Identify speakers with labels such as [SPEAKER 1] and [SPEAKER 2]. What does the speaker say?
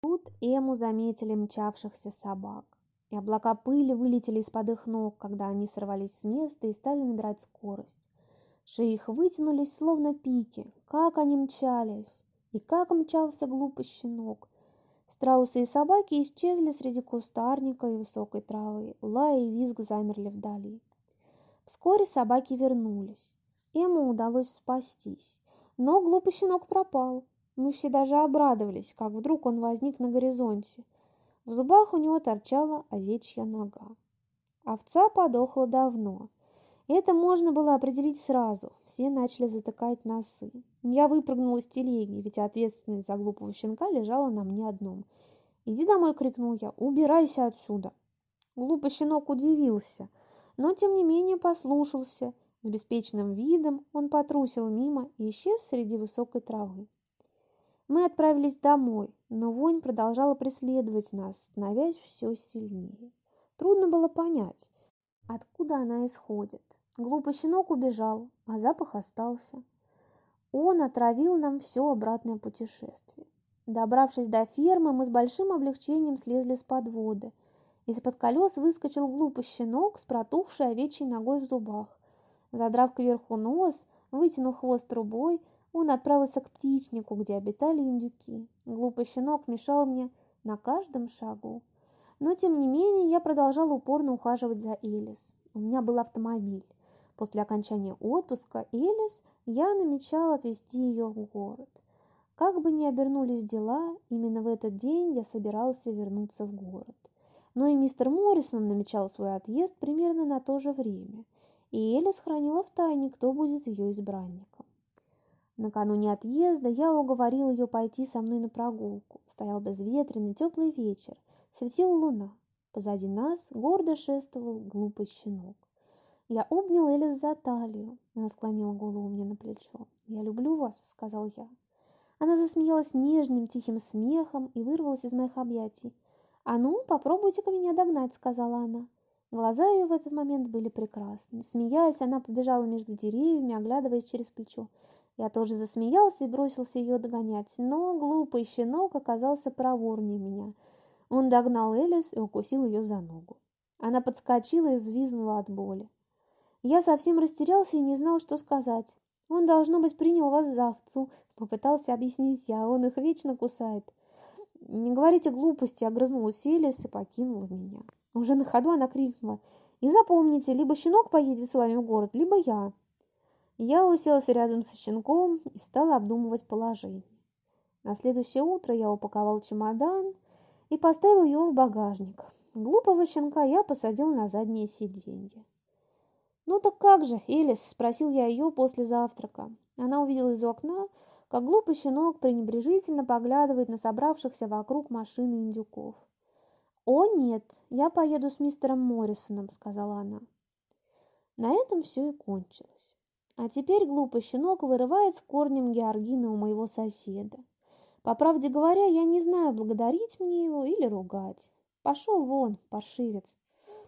[SPEAKER 1] Тут Эму заметили мчавшихся собак, и облака пыли вылетели из-под их ног, когда они сорвались с места и стали набирать скорость. Шеи их вытянулись, словно пики. Как они мчались! И как мчался глупый щенок! Страусы и собаки исчезли среди кустарника и высокой травы. Лай и визг замерли вдали. Вскоре собаки вернулись. Ему удалось спастись. Но глупый щенок пропал. Мы все даже обрадовались, как вдруг он возник на горизонте. В зубах у него торчала овечья нога. Овца подохла давно. Это можно было определить сразу. Все начали затыкать носы. Я выпрыгнула из телеги, ведь ответственность за глупого щенка лежала на мне одном. «Иди домой!» — крикнул я. «Убирайся отсюда!» Глупый щенок удивился, но тем не менее послушался. С беспечным видом он потрусил мимо и исчез среди высокой травы. Мы отправились домой, но вонь продолжала преследовать нас, становясь все сильнее. Трудно было понять, откуда она исходит. Глупый щенок убежал, а запах остался. Он отравил нам все обратное путешествие. Добравшись до фермы, мы с большим облегчением слезли с подводы. Из-под колес выскочил глупый щенок с протухшей овечьей ногой в зубах. Задрав кверху нос, вытянув хвост трубой, он отправился к птичнику, где обитали индюки. Глупый щенок мешал мне на каждом шагу. Но, тем не менее, я продолжала упорно ухаживать за Элис. У меня был автомобиль. После окончания отпуска Элис я намечала отвезти ее в город. Как бы ни обернулись дела, именно в этот день я собирался вернуться в город. Но и мистер Моррисон намечал свой отъезд примерно на то же время, и Элис хранила в тайне, кто будет ее избранником. Накануне отъезда я уговорил ее пойти со мной на прогулку. Стоял безветренный теплый вечер, светила луна. Позади нас гордо шествовал глупый щенок. Я обнял Элис за талию. Она склонила голову мне на плечо. «Я люблю вас», — сказал я. Она засмеялась нежным, тихим смехом и вырвалась из моих объятий. «А ну, попробуйте-ка меня догнать», — сказала она. Глаза ее в этот момент были прекрасны. Смеясь, она побежала между деревьями, оглядываясь через плечо. Я тоже засмеялся и бросился ее догонять, но глупый щенок оказался проворнее меня. Он догнал Элис и укусил ее за ногу. Она подскочила и взвизгнула от боли. Я совсем растерялся и не знал, что сказать. Он, должно быть, принял вас за овцу, попытался объяснить я, он их вечно кусает. Не говорите глупости, огрызнулась Элис и покинула меня. Уже на ходу она крикнула. И запомните, либо щенок поедет с вами в город, либо я. Я уселся рядом со щенком и стала обдумывать положение. На следующее утро я упаковал чемодан и поставил его в багажник. Глупого щенка я посадил на заднее сиденье. «Ну так как же, Элис?» – спросил я ее после завтрака. Она увидела из окна, как глупый щенок пренебрежительно поглядывает на собравшихся вокруг машины индюков. «О, нет, я поеду с мистером Моррисоном», – сказала она. На этом все и кончилось. А теперь глупый щенок вырывает с корнем георгина у моего соседа. По правде говоря, я не знаю, благодарить мне его или ругать. Пошел вон, паршивец.